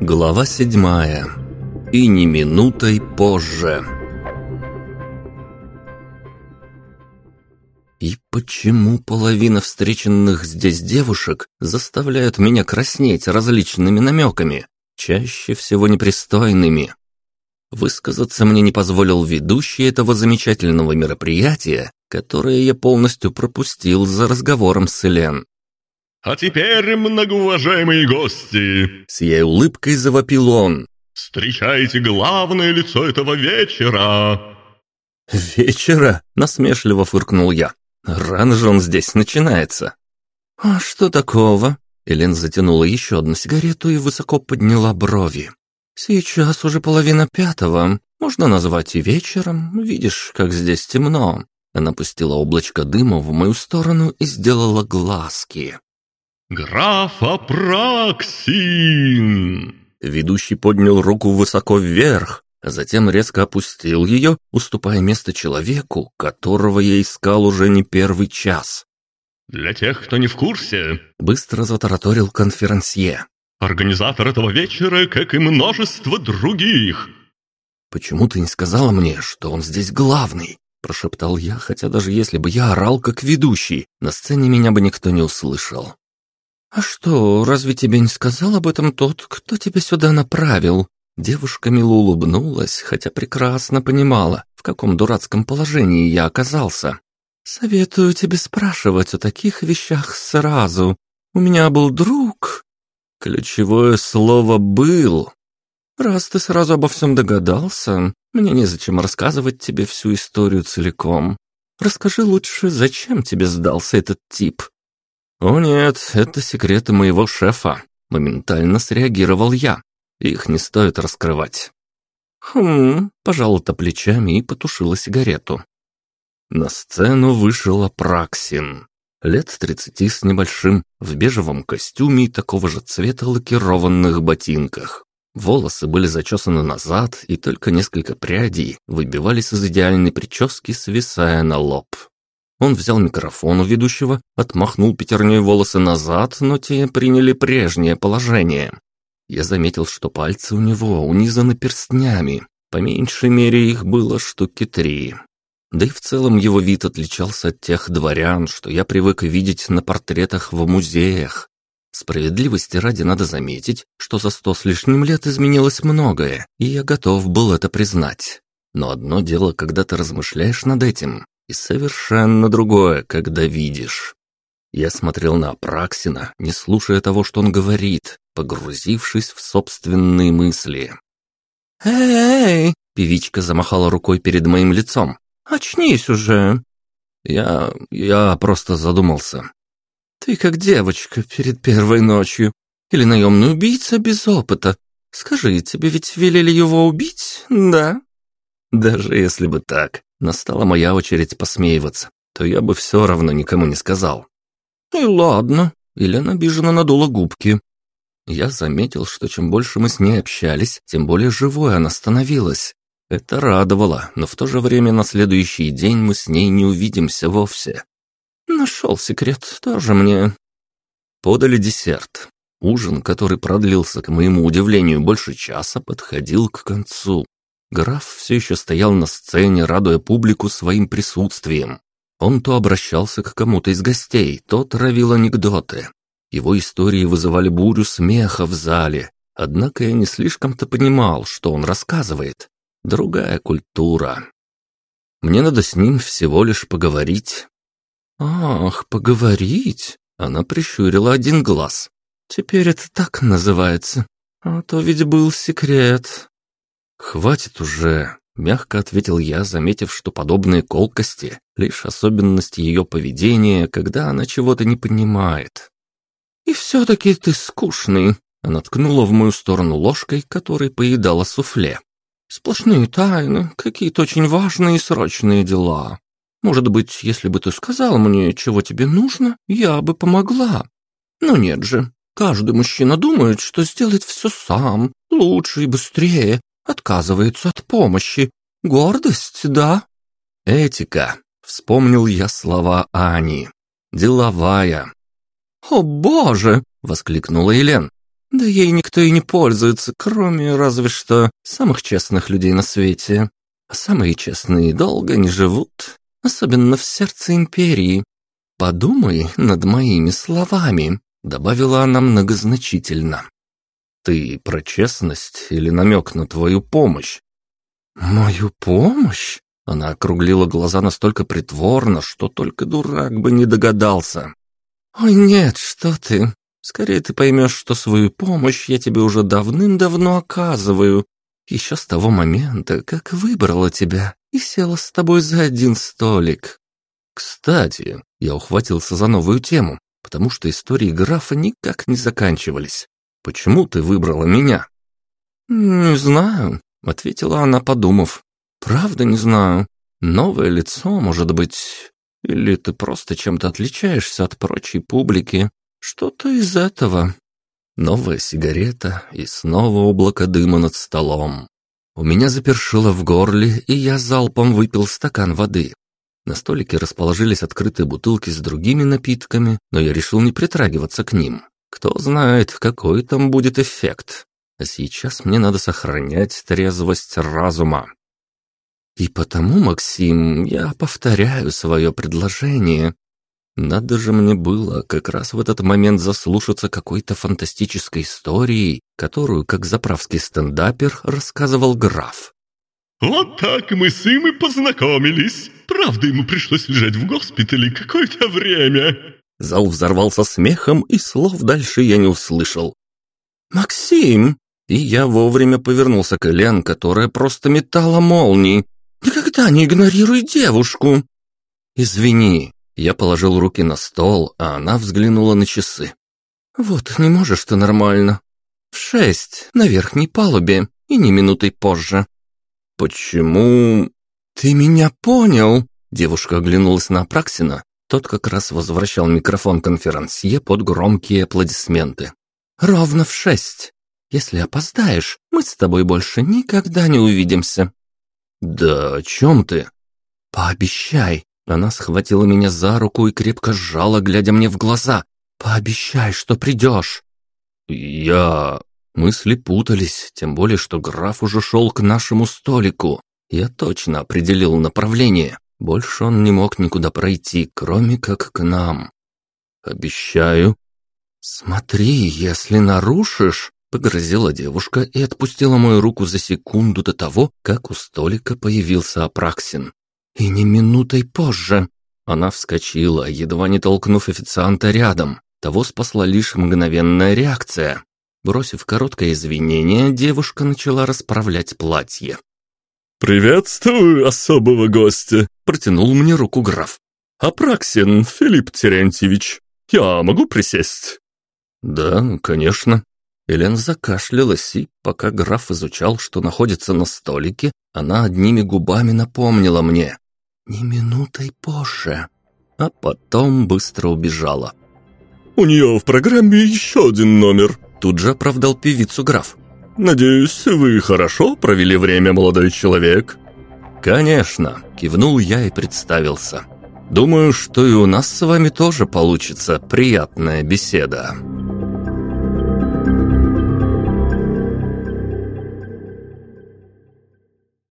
Глава седьмая. И не минутой позже. И почему половина встреченных здесь девушек заставляют меня краснеть различными намеками, чаще всего непристойными? Высказаться мне не позволил ведущий этого замечательного мероприятия, которое я полностью пропустил за разговором с Элен. «А теперь, многоуважаемые гости!» С ей улыбкой завопил он. «Встречайте главное лицо этого вечера!» «Вечера?» – насмешливо фыркнул я. Рано же он здесь начинается. А что такого? Элен затянула еще одну сигарету и высоко подняла брови. Сейчас уже половина пятого. Можно назвать и вечером. Видишь, как здесь темно. Она пустила облачко дыма в мою сторону и сделала глазки. «Граф Апраксин!» Ведущий поднял руку высоко вверх, а затем резко опустил ее, уступая место человеку, которого я искал уже не первый час. «Для тех, кто не в курсе», — быстро затараторил конферансье, «организатор этого вечера, как и множество других». «Почему ты не сказала мне, что он здесь главный?» – прошептал я, хотя даже если бы я орал как ведущий, на сцене меня бы никто не услышал. «А что, разве тебе не сказал об этом тот, кто тебя сюда направил?» Девушка мило улыбнулась, хотя прекрасно понимала, в каком дурацком положении я оказался. «Советую тебе спрашивать о таких вещах сразу. У меня был друг...» Ключевое слово «был». «Раз ты сразу обо всем догадался, мне незачем рассказывать тебе всю историю целиком. Расскажи лучше, зачем тебе сдался этот тип?» «О нет, это секреты моего шефа», — моментально среагировал я. Их не стоит раскрывать. Хм, пожала-то плечами и потушила сигарету. На сцену вышел Апраксин. Лет тридцати с небольшим, в бежевом костюме и такого же цвета лакированных ботинках. Волосы были зачесаны назад, и только несколько прядей выбивались из идеальной прически, свисая на лоб. Он взял микрофон у ведущего, отмахнул пятерней волосы назад, но те приняли прежнее положение. Я заметил, что пальцы у него унизаны перстнями. По меньшей мере их было штуки три. Да и в целом его вид отличался от тех дворян, что я привык видеть на портретах в музеях. Справедливости ради надо заметить, что за сто с лишним лет изменилось многое, и я готов был это признать. Но одно дело, когда ты размышляешь над этим, и совершенно другое, когда видишь. Я смотрел на Апраксина, не слушая того, что он говорит, погрузившись в собственные мысли. «Эй!» — певичка замахала рукой перед моим лицом. «Очнись уже!» Я... я просто задумался. «Ты как девочка перед первой ночью. Или наемный убийца без опыта. Скажи, тебе ведь велели его убить, да?» Даже если бы так, настала моя очередь посмеиваться, то я бы все равно никому не сказал. «И ладно», — Елена обиженно надула губки. Я заметил, что чем больше мы с ней общались, тем более живой она становилась. Это радовало, но в то же время на следующий день мы с ней не увидимся вовсе. Нашел секрет, тоже мне. Подали десерт. Ужин, который продлился, к моему удивлению, больше часа, подходил к концу. Граф все еще стоял на сцене, радуя публику своим присутствием. Он то обращался к кому-то из гостей, то травил анекдоты, его истории вызывали бурю смеха в зале, однако я не слишком-то понимал, что он рассказывает. Другая культура. Мне надо с ним всего лишь поговорить. Ах, поговорить? Она прищурила один глаз. Теперь это так называется. А то ведь был секрет. Хватит уже, мягко ответил я, заметив, что подобные колкости лишь особенность ее поведения, когда она чего-то не понимает. «И все-таки ты скучный», — она ткнула в мою сторону ложкой, которой поедала суфле. «Сплошные тайны, какие-то очень важные и срочные дела. Может быть, если бы ты сказал мне, чего тебе нужно, я бы помогла. Но нет же, каждый мужчина думает, что сделает все сам, лучше и быстрее, отказывается от помощи. Гордость, да?» «Этика», — вспомнил я слова Ани. «Деловая, «О, боже!» — воскликнула Елен. «Да ей никто и не пользуется, кроме разве что самых честных людей на свете. А самые честные долго не живут, особенно в сердце империи. Подумай над моими словами», — добавила она многозначительно. «Ты про честность или намек на твою помощь?» «Мою помощь?» Она округлила глаза настолько притворно, что только дурак бы не догадался. «Ой, нет, что ты. Скорее ты поймешь, что свою помощь я тебе уже давным-давно оказываю. Еще с того момента, как выбрала тебя и села с тобой за один столик. Кстати, я ухватился за новую тему, потому что истории графа никак не заканчивались. Почему ты выбрала меня?» «Не знаю», — ответила она, подумав. «Правда не знаю. Новое лицо, может быть. Или ты просто чем-то отличаешься от прочей публики. Что-то из этого». Новая сигарета и снова облако дыма над столом. У меня запершило в горле, и я залпом выпил стакан воды. На столике расположились открытые бутылки с другими напитками, но я решил не притрагиваться к ним. Кто знает, какой там будет эффект. А сейчас мне надо сохранять трезвость разума. И потому, Максим, я повторяю свое предложение. Надо же мне было как раз в этот момент заслушаться какой-то фантастической истории, которую, как заправский стендапер, рассказывал граф. Вот так мы с им и познакомились. Правда, ему пришлось лежать в госпитале какое-то время. Зал взорвался смехом, и слов дальше я не услышал. «Максим!» И я вовремя повернулся к Элен, которая просто метала молнии. Никогда не игнорируй девушку!» «Извини». Я положил руки на стол, а она взглянула на часы. «Вот, не можешь ты нормально. В шесть, на верхней палубе, и не минутой позже». «Почему...» «Ты меня понял?» Девушка оглянулась на Апраксина. Тот как раз возвращал микрофон конферансье под громкие аплодисменты. «Ровно в шесть. Если опоздаешь, мы с тобой больше никогда не увидимся». «Да о чем ты?» «Пообещай!» Она схватила меня за руку и крепко сжала, глядя мне в глаза. «Пообещай, что придешь!» «Я...» Мысли путались, тем более, что граф уже шел к нашему столику. Я точно определил направление. Больше он не мог никуда пройти, кроме как к нам. «Обещаю». «Смотри, если нарушишь...» Погрозила девушка и отпустила мою руку за секунду до того, как у столика появился Апраксин. И не минутой позже. Она вскочила, едва не толкнув официанта рядом. Того спасла лишь мгновенная реакция. Бросив короткое извинение, девушка начала расправлять платье. «Приветствую особого гостя!» – протянул мне руку граф. «Апраксин Филипп Терентьевич, я могу присесть?» «Да, конечно». Элен закашлялась, и пока граф изучал, что находится на столике, она одними губами напомнила мне. «Не минутой позже». А потом быстро убежала. «У нее в программе еще один номер», — тут же оправдал певицу граф. «Надеюсь, вы хорошо провели время, молодой человек?» «Конечно», — кивнул я и представился. «Думаю, что и у нас с вами тоже получится приятная беседа».